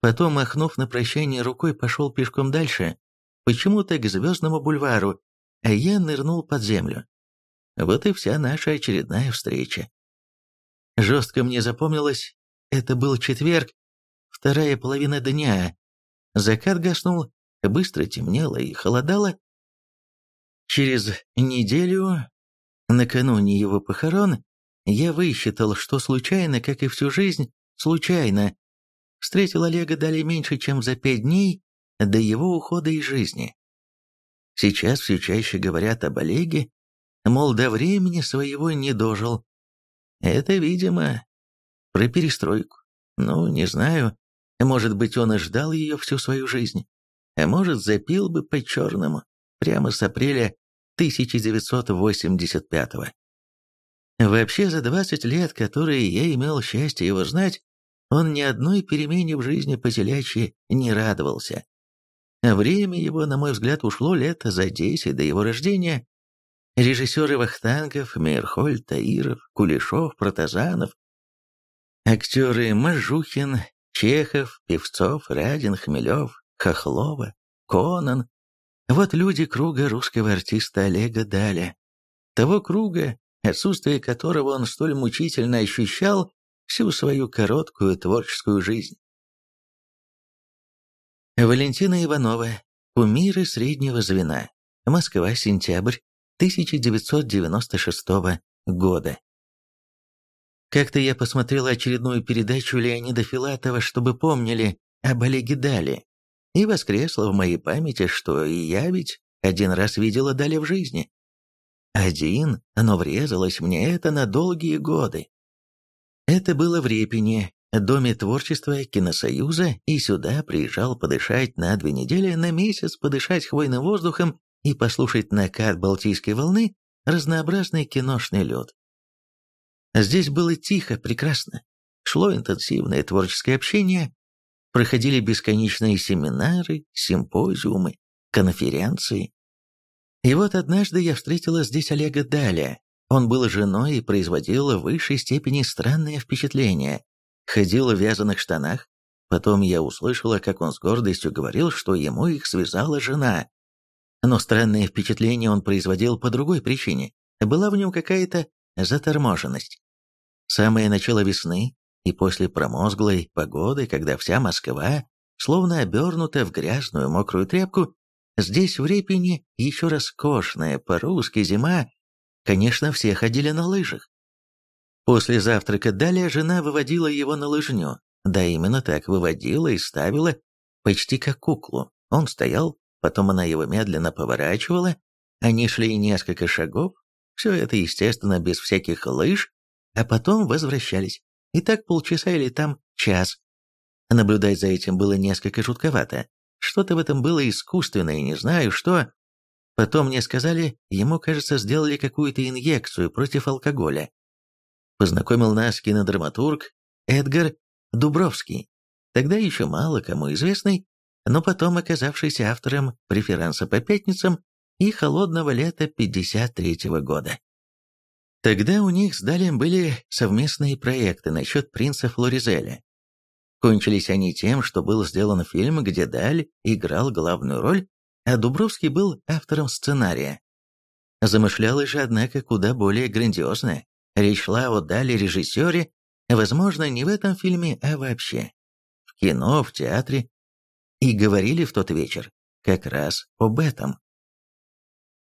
Потом, махнув на прощание рукой, пошел пешком дальше, почему-то к Звездному бульвару, а я нырнул под землю. Вот и вся наша очередная встреча. Жестко мне запомнилось, это был четверг, вторая половина дня. Закат гаснул, быстро темнело и холодало. Через неделю, накануне его похорон, я высчитал, что случайно, как и всю жизнь, случайно, встретил Олега далее меньше, чем за пять дней до его ухода из жизни. Сейчас все чаще говорят об Олеге, мол, до времени своего не дожил. Это, видимо, про перестройку. Ну, не знаю, может быть, он и ждал ее всю свою жизнь, а может, запил бы по-черному, прямо с апреля 1985 -го. Вообще, за 20 лет, которые я имел счастье его знать, он ни одной перемене в жизни по не радовался. Время его, на мой взгляд, ушло лет за десять до его рождения. Режиссеры Вахтангов, Мейерхольд, Таиров, Кулешов, Протазанов, актеры Мажухин, Чехов, Певцов, Рядин, Хмелев, Хохлова, Конан. Вот люди круга русского артиста Олега Даля. Того круга, отсутствие которого он столь мучительно ощущал, всю свою короткую творческую жизнь. Валентина Иванова. Кумиры среднего звена. Москва, сентябрь 1996 года. Как-то я посмотрел очередную передачу Леонида Филатова, чтобы помнили об Олеге Дале, и воскресло в моей памяти, что и я ведь один раз видела Даля в жизни. Один, но врезалось мне это на долгие годы. Это было в Репине, Доме творчества Киносоюза, и сюда приезжал подышать на две недели, на месяц подышать хвойным воздухом и послушать накат Балтийской волны разнообразный киношный лед. Здесь было тихо, прекрасно. Шло интенсивное творческое общение, проходили бесконечные семинары, симпозиумы, конференции. И вот однажды я встретила здесь Олега Даля. Он был женой и производил в высшей степени странное впечатление. Ходил в вязаных штанах. Потом я услышала, как он с гордостью говорил, что ему их связала жена. Но странное впечатление он производил по другой причине. Была в нем какая-то заторможенность. Самое начало весны, и после промозглой погоды, когда вся Москва, словно обернута в грязную мокрую тряпку, здесь в Репине еще роскошная по-русски зима, конечно, все ходили на лыжах. После завтрака далее жена выводила его на лыжню, да именно так выводила и ставила, почти как куклу. Он стоял, потом она его медленно поворачивала, они шли несколько шагов, все это, естественно, без всяких лыж, а потом возвращались. И так полчаса или там час. Наблюдать за этим было несколько жутковато. Что-то в этом было искусственное, не знаю что. Потом мне сказали, ему, кажется, сделали какую-то инъекцию против алкоголя. Познакомил нас кинодраматург Эдгар Дубровский, тогда еще мало кому известный, но потом оказавшийся автором преферанса по пятницам и холодного лета 53 -го года. Тогда у них с Далем были совместные проекты насчет принца Флоризеля. Кончились они тем, что был сделан фильм, где Даль играл главную роль, а Дубровский был автором сценария. Замышлялось же, однако, куда более грандиозное. Речь шла о Дале режиссере, возможно, не в этом фильме, а вообще. В кино, в театре. И говорили в тот вечер как раз об этом.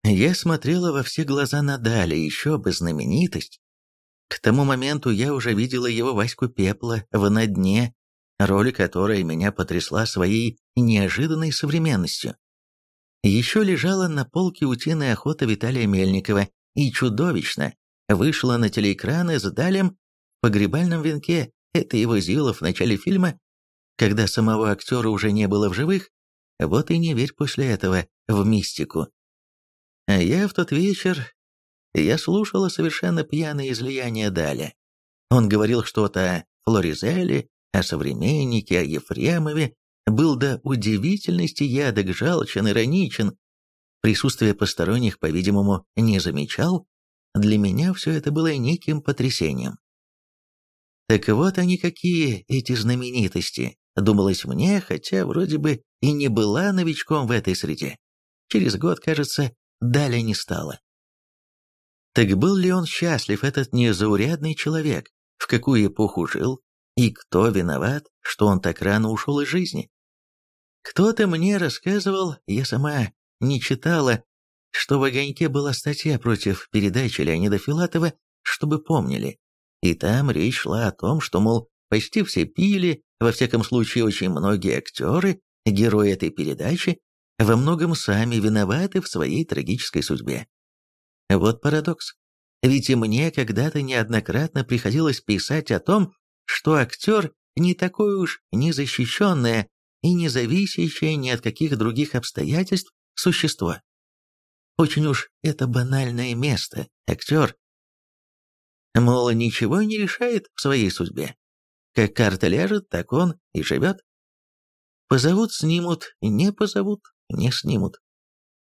Я смотрела во все глаза на Дали, еще бы знаменитость. К тому моменту я уже видела его Ваську Пепла в «На дне», роль которой меня потрясла своей неожиданной современностью. Еще лежала на полке утиная охота Виталия Мельникова и чудовищно вышла на телеэкраны с Далем в погребальном венке. Это его зило в начале фильма, когда самого актера уже не было в живых. Вот и не верь после этого в мистику. Я в тот вечер... Я слушала совершенно пьяное излияние Даля. Он говорил что-то о Флоризеле, о современнике, о Ефремове, был до удивительности ядок, жалчен, ироничен. Присутствие посторонних, по-видимому, не замечал. Для меня все это было неким потрясением. Так вот они какие, эти знаменитости, думалось мне, хотя вроде бы и не была новичком в этой среде. Через год, кажется, Далее не стало. Так был ли он счастлив, этот незаурядный человек, в какую эпоху жил, и кто виноват, что он так рано ушел из жизни? Кто-то мне рассказывал, я сама не читала, что в «Огоньке» была статья против передачи Леонида Филатова, чтобы помнили. И там речь шла о том, что, мол, почти все пили, во всяком случае очень многие актеры, герои этой передачи, во многом сами виноваты в своей трагической судьбе. Вот парадокс. Ведь и мне когда-то неоднократно приходилось писать о том, что актер не такое уж незащищенное и не зависящее ни от каких других обстоятельств существо. Очень уж это банальное место, актер. Мол, ничего не решает в своей судьбе. Как карта ляжет, так он и живет. Позовут, снимут, не позовут, не снимут.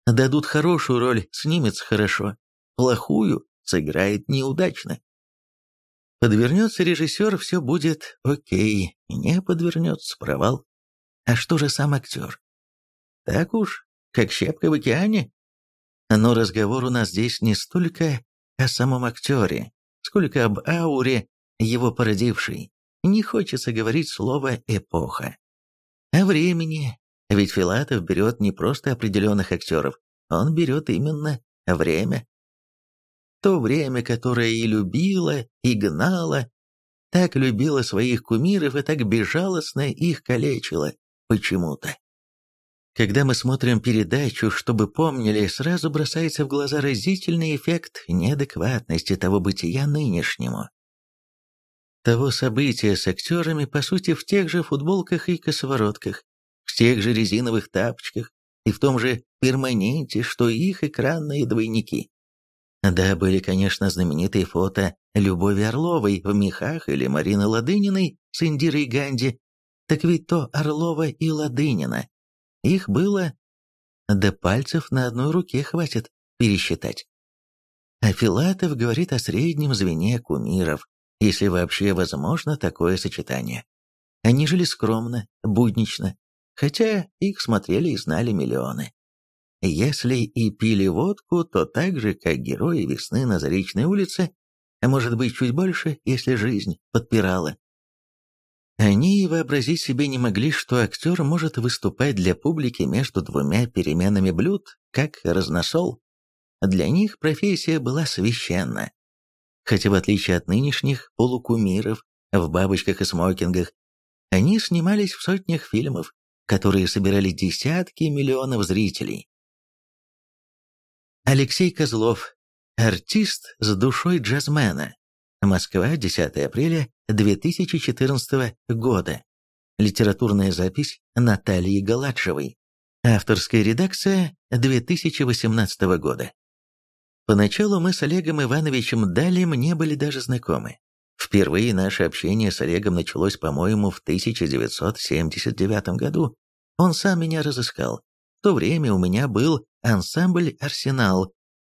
Дадут хорошую роль, снимется хорошо. Плохую сыграет неудачно. Подвернется режиссер, все будет окей. Не подвернется провал. А что же сам актер? Так уж, как щепка в океане. Но разговор у нас здесь не столько о самом актере, сколько об ауре, его породившей. Не хочется говорить слово «эпоха». О времени, ведь Филатов берет не просто определенных актеров, он берет именно время. То время, которое и любила, и гнала, так любила своих кумиров и так безжалостно их калечила почему-то. Когда мы смотрим передачу, чтобы помнили, сразу бросается в глаза разительный эффект неадекватности того бытия нынешнему. Того события с актерами, по сути, в тех же футболках и косоворотках, в тех же резиновых тапочках и в том же перманенте, что их экранные двойники. Да, были, конечно, знаменитые фото Любови Орловой в мехах или Марины Ладыниной с Индирой Ганди. Так ведь то Орлова и Ладынина их было... До пальцев на одной руке хватит пересчитать. А Филатов говорит о среднем звене кумиров, если вообще возможно такое сочетание. Они жили скромно, буднично, хотя их смотрели и знали миллионы. Если и пили водку, то так же, как герои весны на Заречной улице, а может быть чуть больше, если жизнь подпирала. Они и вообразить себе не могли, что актер может выступать для публики между двумя переменами блюд, как разносол. Для них профессия была священна. Хотя в отличие от нынешних полукумиров в бабочках и смокингах, они снимались в сотнях фильмов, которые собирали десятки миллионов зрителей. Алексей Козлов, артист с душой джазмена, Москва, 10 апреля 2014 года. Литературная запись Натальи Галадшевой. Авторская редакция 2018 года. Поначалу мы с Олегом Ивановичем Далем не были даже знакомы. Впервые наше общение с Олегом началось, по-моему, в 1979 году. Он сам меня разыскал. В то время у меня был ансамбль «Арсенал».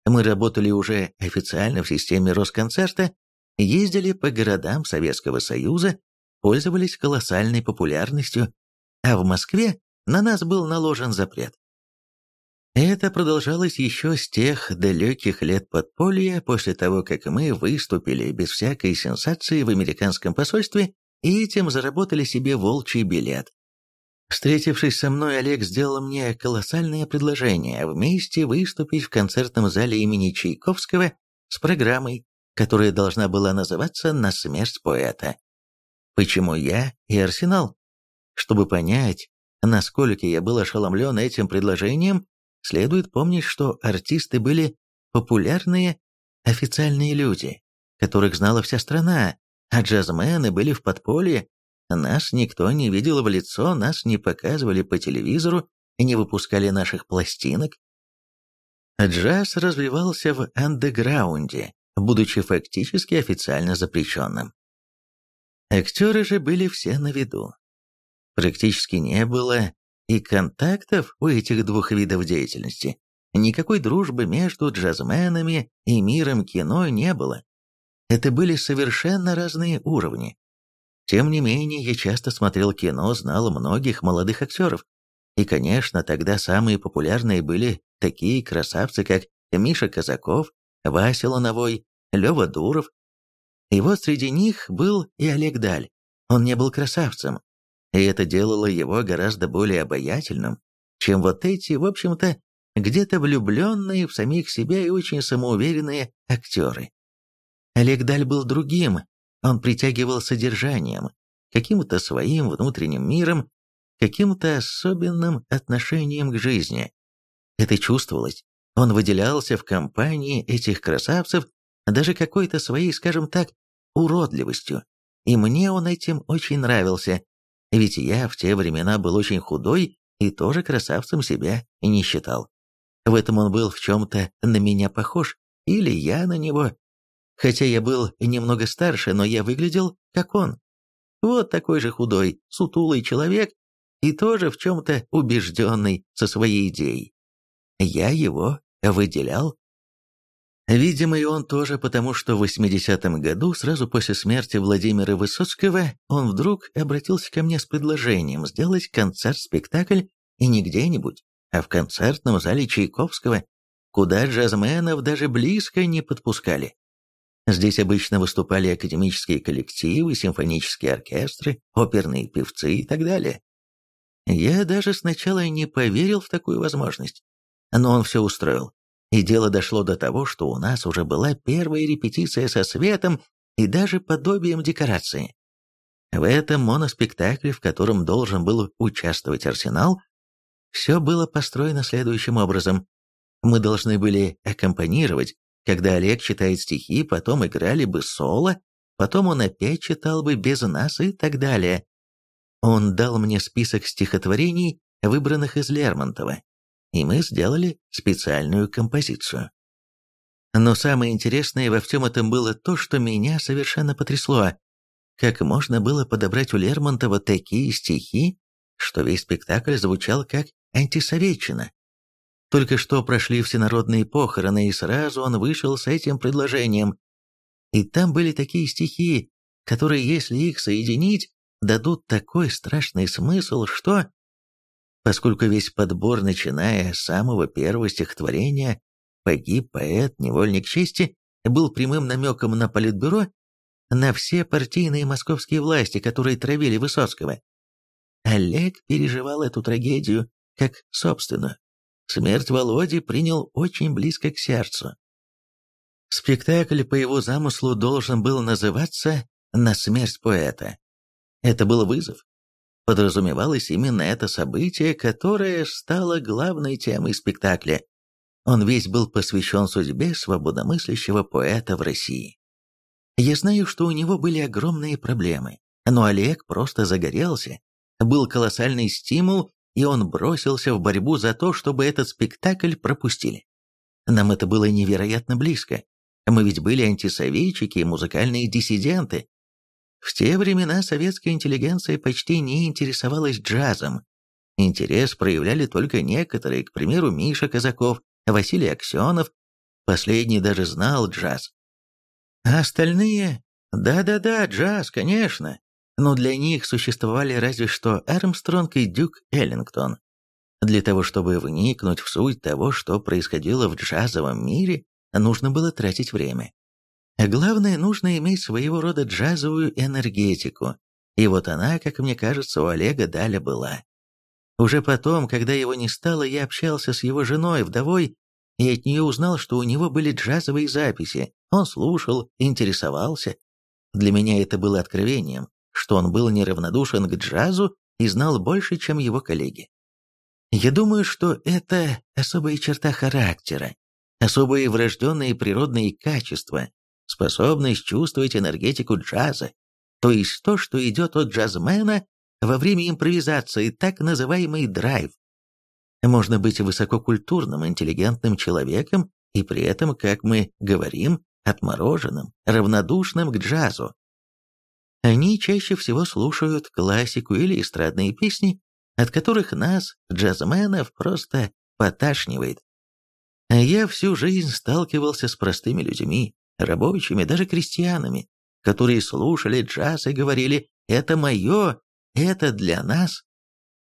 Мы работали уже официально в системе Росконцерта ездили по городам Советского Союза, пользовались колоссальной популярностью, а в Москве на нас был наложен запрет. Это продолжалось еще с тех далеких лет подполья, после того, как мы выступили без всякой сенсации в американском посольстве и этим заработали себе волчий билет. Встретившись со мной, Олег сделал мне колоссальное предложение вместе выступить в концертном зале имени Чайковского с программой которая должна была называться «На смерть поэта». Почему я и Арсенал? Чтобы понять, насколько я был ошеломлен этим предложением, следует помнить, что артисты были популярные официальные люди, которых знала вся страна, а джазмены были в подполье, нас никто не видел в лицо, нас не показывали по телевизору, не выпускали наших пластинок. Джаз развивался в андеграунде, будучи фактически официально запрещенным. Актеры же были все на виду. Практически не было и контактов у этих двух видов деятельности. Никакой дружбы между джазменами и миром кино не было. Это были совершенно разные уровни. Тем не менее, я часто смотрел кино, знал многих молодых актеров. И, конечно, тогда самые популярные были такие красавцы, как Миша Казаков, Вася Лановой, Лева Дуров. И вот среди них был и Олег Даль. Он не был красавцем, и это делало его гораздо более обаятельным, чем вот эти, в общем-то, где-то влюбленные в самих себя и очень самоуверенные актеры. Олег Даль был другим, он притягивал содержанием, каким-то своим внутренним миром, каким-то особенным отношением к жизни. Это чувствовалось. Он выделялся в компании этих красавцев даже какой-то своей, скажем так, уродливостью. И мне он этим очень нравился, ведь я в те времена был очень худой и тоже красавцем себя не считал. В этом он был в чем-то на меня похож, или я на него. Хотя я был немного старше, но я выглядел как он. Вот такой же худой, сутулый человек и тоже в чем-то убежденный со своей идеей. Я его выделял Видимо, и он тоже, потому что в 80-м году, сразу после смерти Владимира Высоцкого, он вдруг обратился ко мне с предложением сделать концерт-спектакль и не где-нибудь, а в концертном зале Чайковского, куда джазменов даже близко не подпускали. Здесь обычно выступали академические коллективы, симфонические оркестры, оперные певцы и так далее. Я даже сначала не поверил в такую возможность, но он все устроил. И дело дошло до того, что у нас уже была первая репетиция со светом и даже подобием декорации. В этом моноспектакле, в котором должен был участвовать Арсенал, Все было построено следующим образом. Мы должны были аккомпанировать, когда Олег читает стихи, потом играли бы соло, потом он опять читал бы без нас и так далее. Он дал мне список стихотворений, выбранных из Лермонтова, и мы сделали специальную композицию. Но самое интересное во всем этом было то, что меня совершенно потрясло. Как можно было подобрать у Лермонтова такие стихи, что весь спектакль звучал как антисоветчина? Только что прошли всенародные похороны, и сразу он вышел с этим предложением. И там были такие стихи, которые, если их соединить, дадут такой страшный смысл, что... Поскольку весь подбор, начиная с самого первого стихотворения «Погиб поэт, невольник чести», был прямым намеком на Политбюро, на все партийные московские власти, которые травили Высоцкого. Олег переживал эту трагедию как собственную. Смерть Володи принял очень близко к сердцу. Спектакль по его замыслу должен был называться «На смерть поэта». Это был вызов. Подразумевалось именно это событие, которое стало главной темой спектакля. Он весь был посвящен судьбе свободомыслящего поэта в России. Я знаю, что у него были огромные проблемы, но Олег просто загорелся. Был колоссальный стимул, и он бросился в борьбу за то, чтобы этот спектакль пропустили. Нам это было невероятно близко. Мы ведь были антисоветчики и музыкальные диссиденты, в те времена советская интеллигенция почти не интересовалась джазом. Интерес проявляли только некоторые, к примеру, Миша Казаков, Василий Аксенов, последний даже знал джаз. А остальные? Да-да-да, джаз, конечно. Но для них существовали разве что Армстронг и Дюк Эллингтон. Для того, чтобы вникнуть в суть того, что происходило в джазовом мире, нужно было тратить время. Главное, нужно иметь своего рода джазовую энергетику. И вот она, как мне кажется, у Олега Даля была. Уже потом, когда его не стало, я общался с его женой, вдовой, и от нее узнал, что у него были джазовые записи. Он слушал, интересовался. Для меня это было откровением, что он был неравнодушен к джазу и знал больше, чем его коллеги. Я думаю, что это особая черта характера, особые врожденные природные качества, способность чувствовать энергетику джаза, то есть то, что идет от джазмена во время импровизации, так называемый драйв. Можно быть высококультурным, интеллигентным человеком и при этом, как мы говорим, отмороженным, равнодушным к джазу. Они чаще всего слушают классику или эстрадные песни, от которых нас, джазменов, просто поташнивает. А я всю жизнь сталкивался с простыми людьми, рабочими, даже крестьянами, которые слушали джаз и говорили «это мое, это для нас».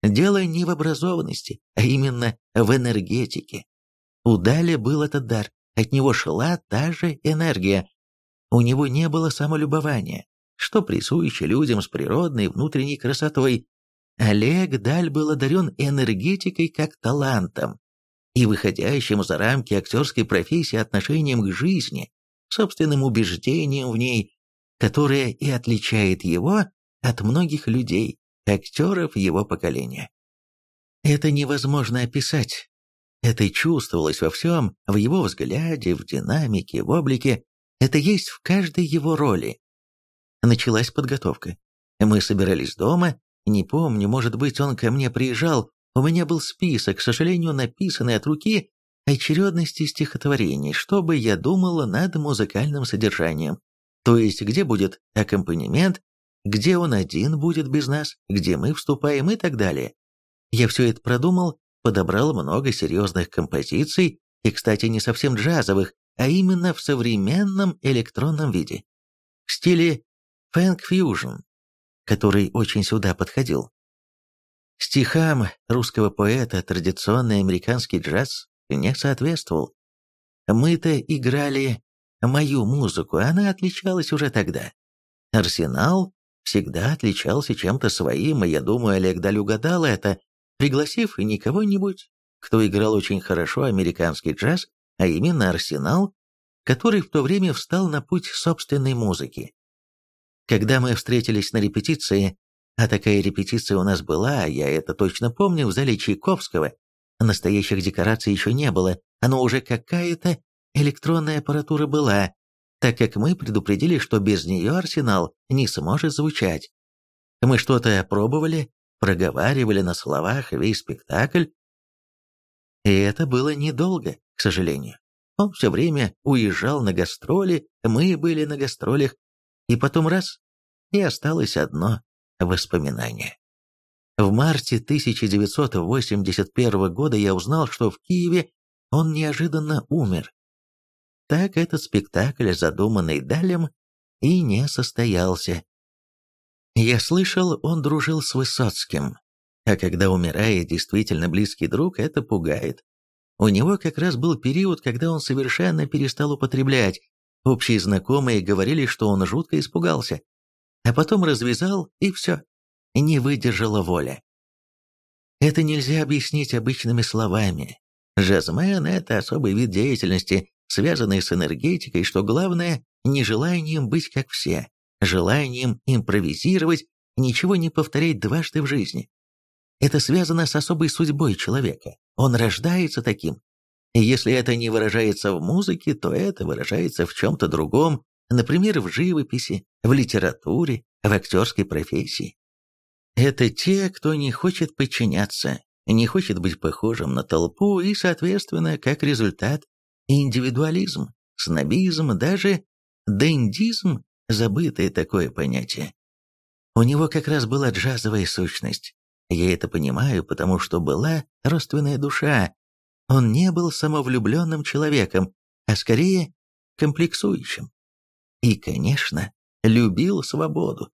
Дело не в образованности, а именно в энергетике. У Дали был этот дар, от него шла та же энергия. У него не было самолюбования, что присуще людям с природной внутренней красотой. Олег Даль был одарен энергетикой как талантом и выходящим за рамки актерской профессии отношением к жизни, собственным убеждением в ней, которое и отличает его от многих людей, актеров его поколения. Это невозможно описать. Это чувствовалось во всем, в его взгляде, в динамике, в облике. Это есть в каждой его роли. Началась подготовка. Мы собирались дома, не помню, может быть, он ко мне приезжал, у меня был список, к сожалению, написанный от руки, очередности стихотворений, чтобы я думала над музыкальным содержанием, то есть где будет аккомпанемент, где он один будет без нас, где мы вступаем и так далее. Я все это продумал, подобрал много серьезных композиций, и, кстати, не совсем джазовых, а именно в современном электронном виде, в стиле фэнк-фьюжн, который очень сюда подходил. Стихам русского поэта традиционный американский джаз не соответствовал. Мы-то играли мою музыку, она отличалась уже тогда. Арсенал всегда отличался чем-то своим, и я думаю, Олег Даль угадал это, пригласив не кого-нибудь, кто играл очень хорошо американский джаз, а именно Арсенал, который в то время встал на путь собственной музыки. Когда мы встретились на репетиции, А такая репетиция у нас была, я это точно помню, в зале Чайковского. Настоящих декораций еще не было, но уже какая-то электронная аппаратура была, так как мы предупредили, что без нее арсенал не сможет звучать. Мы что-то пробовали, проговаривали на словах весь спектакль. И это было недолго, к сожалению. Он все время уезжал на гастроли, мы были на гастролях, и потом раз, и осталось одно воспоминание. В марте 1981 года я узнал, что в Киеве он неожиданно умер. Так этот спектакль, задуманный Далем, и не состоялся. Я слышал, он дружил с Высоцким, а когда умирает действительно близкий друг, это пугает. У него как раз был период, когда он совершенно перестал употреблять. Общие знакомые говорили, что он жутко испугался. А потом развязал, и все. Не выдержала воля. Это нельзя объяснить обычными словами. Жазмен – это особый вид деятельности, связанный с энергетикой, что главное – нежеланием быть как все, желанием импровизировать, ничего не повторять дважды в жизни. Это связано с особой судьбой человека. Он рождается таким. И если это не выражается в музыке, то это выражается в чем-то другом, например, в живописи, в литературе, в актерской профессии. Это те, кто не хочет подчиняться, не хочет быть похожим на толпу и, соответственно, как результат, индивидуализм, снобизм, даже дендизм – забытое такое понятие. У него как раз была джазовая сущность, я это понимаю, потому что была родственная душа. Он не был самовлюбленным человеком, а скорее комплексующим. И, конечно, любил свободу.